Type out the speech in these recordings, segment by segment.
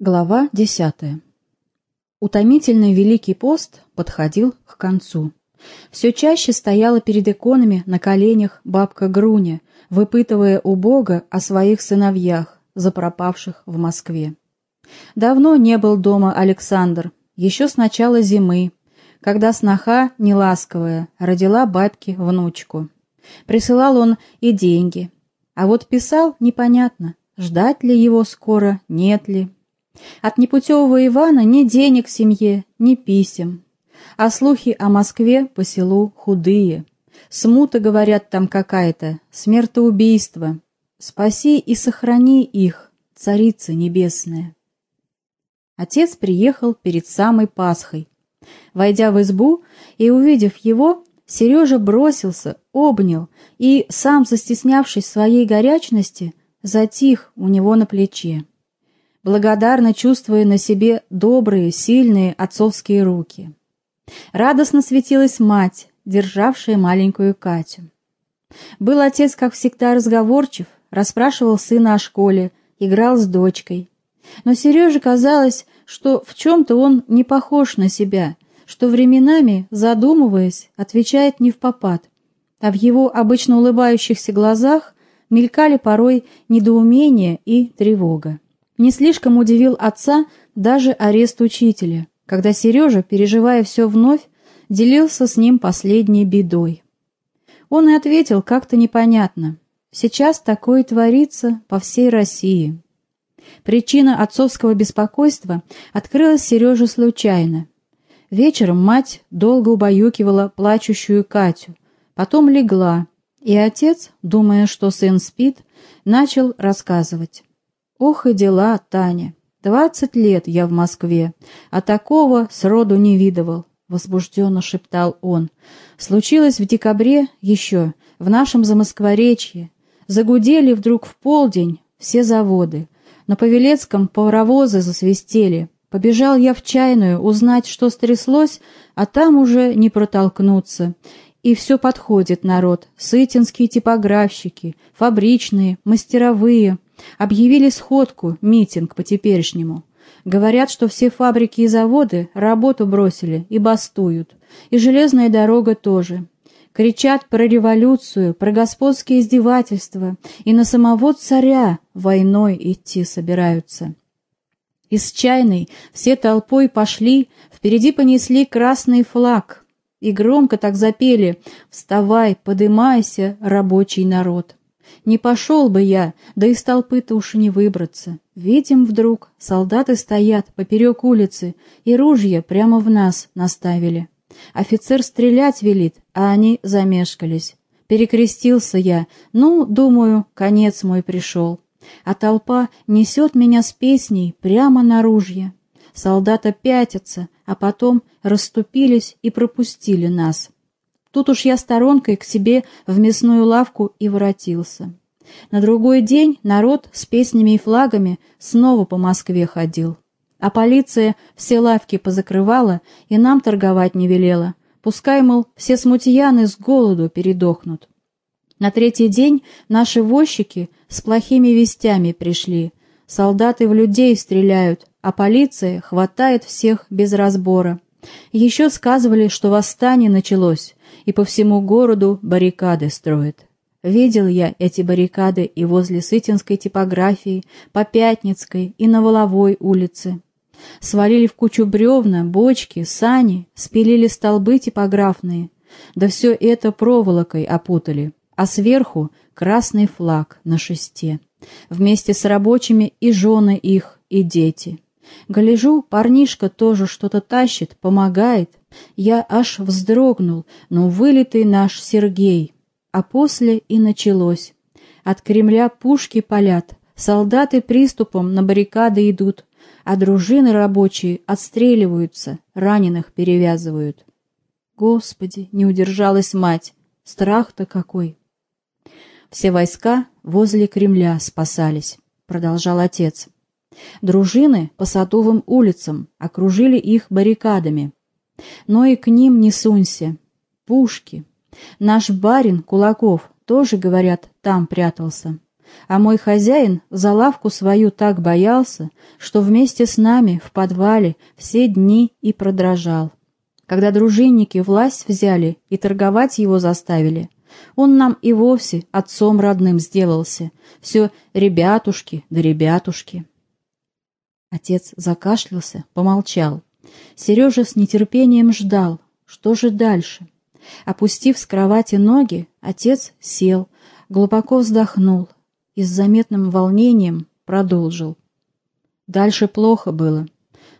Глава десятая. Утомительный Великий пост подходил к концу. Все чаще стояла перед иконами на коленях бабка Груня, выпытывая у Бога о своих сыновьях, запропавших в Москве. Давно не был дома Александр, еще с начала зимы, когда сноха, неласковая, родила бабке внучку. Присылал он и деньги, а вот писал непонятно, ждать ли его скоро, нет ли. От непутевого Ивана ни денег в семье, ни писем. А слухи о Москве по селу худые. Смута, говорят, там какая-то, смертоубийство. Спаси и сохрани их, царица небесная. Отец приехал перед самой Пасхой. Войдя в избу и увидев его, Сережа бросился, обнял и, сам застеснявшись своей горячности, затих у него на плече благодарно чувствуя на себе добрые, сильные отцовские руки. Радостно светилась мать, державшая маленькую Катю. Был отец, как всегда, разговорчив, расспрашивал сына о школе, играл с дочкой. Но Сереже казалось, что в чем-то он не похож на себя, что временами, задумываясь, отвечает не в попад, а в его обычно улыбающихся глазах мелькали порой недоумение и тревога. Не слишком удивил отца даже арест учителя, когда Сережа, переживая все вновь, делился с ним последней бедой. Он и ответил как-то непонятно. Сейчас такое творится по всей России. Причина отцовского беспокойства открылась Сереже случайно. Вечером мать долго убаюкивала плачущую Катю, потом легла, и отец, думая, что сын спит, начал рассказывать. Ох и дела, Таня. Двадцать лет я в Москве, а такого сроду не видывал, — возбужденно шептал он. Случилось в декабре еще, в нашем Замоскворечье. Загудели вдруг в полдень все заводы. На Павелецком паровозы засвистели. Побежал я в чайную узнать, что стряслось, а там уже не протолкнуться. И все подходит народ. Сытинские типографщики, фабричные, мастеровые — Объявили сходку, митинг по-теперешнему. Говорят, что все фабрики и заводы работу бросили и бастуют. И железная дорога тоже. Кричат про революцию, про господские издевательства, и на самого царя войной идти собираются. Из чайной все толпой пошли, впереди понесли красный флаг. И громко так запели «Вставай, подымайся, рабочий народ». Не пошел бы я, да из толпы-то уж не выбраться. Видим вдруг, солдаты стоят поперек улицы, и ружья прямо в нас наставили. Офицер стрелять велит, а они замешкались. Перекрестился я, ну, думаю, конец мой пришел. А толпа несет меня с песней прямо на ружье. Солдата пятятся, а потом расступились и пропустили нас. Тут уж я сторонкой к себе в мясную лавку и воротился. На другой день народ с песнями и флагами снова по Москве ходил. А полиция все лавки позакрывала и нам торговать не велела. Пускай, мол, все смутьяны с голоду передохнут. На третий день наши возчики с плохими вестями пришли. Солдаты в людей стреляют, а полиция хватает всех без разбора. Еще сказывали, что восстание началось, и по всему городу баррикады строят. Видел я эти баррикады и возле Сытинской типографии, по Пятницкой и на Воловой улице. Свалили в кучу бревна, бочки, сани, спилили столбы типографные, да все это проволокой опутали, а сверху красный флаг на шесте. Вместе с рабочими и жены их, и дети. Гляжу, парнишка тоже что-то тащит, помогает. Я аж вздрогнул, ну вылитый наш Сергей. А после и началось. От Кремля пушки палят, солдаты приступом на баррикады идут, а дружины рабочие отстреливаются, раненых перевязывают. Господи, не удержалась мать, страх-то какой! Все войска возле Кремля спасались, продолжал отец. Дружины по Садовым улицам окружили их баррикадами. Но и к ним не сунься. Пушки. Наш барин Кулаков тоже, говорят, там прятался. а мой хозяин за лавку свою так боялся, что вместе с нами в подвале все дни и продрожал. Когда дружинники власть взяли и торговать его заставили, он нам и вовсе отцом родным сделался. Все ребятушки да ребятушки. Отец закашлялся, помолчал. Сережа с нетерпением ждал. Что же дальше? Опустив с кровати ноги, отец сел, глубоко вздохнул и с заметным волнением продолжил. Дальше плохо было.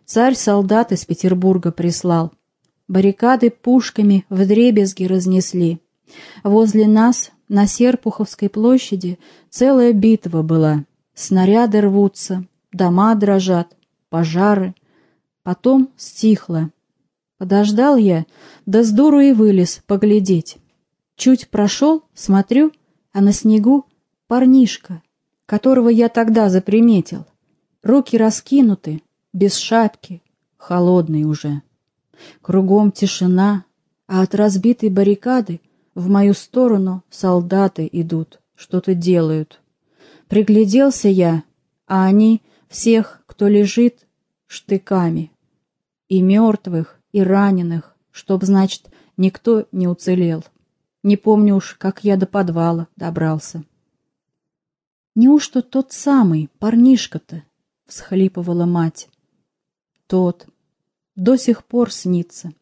Царь солдат из Петербурга прислал. Баррикады пушками вдребезги разнесли. Возле нас, на Серпуховской площади, целая битва была. Снаряды рвутся, дома дрожат, пожары. Потом стихло. Подождал я, да с дуру и вылез поглядеть. Чуть прошел, смотрю, а на снегу парнишка, которого я тогда заприметил. Руки раскинуты, без шапки, холодный уже. Кругом тишина, а от разбитой баррикады в мою сторону солдаты идут, что-то делают. Пригляделся я, а они всех, кто лежит, штыками. И мертвых, и раненых, чтоб, значит, никто не уцелел. Не помню уж, как я до подвала добрался. «Неужто тот самый парнишка-то?» — всхлипывала мать. «Тот. До сих пор снится.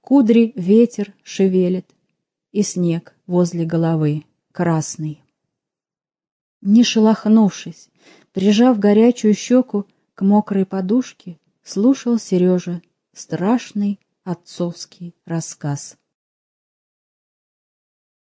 Кудри ветер шевелит, и снег возле головы, красный. Не шелохнувшись, прижав горячую щеку к мокрой подушке, слушал Сережа страшный отцовский рассказ.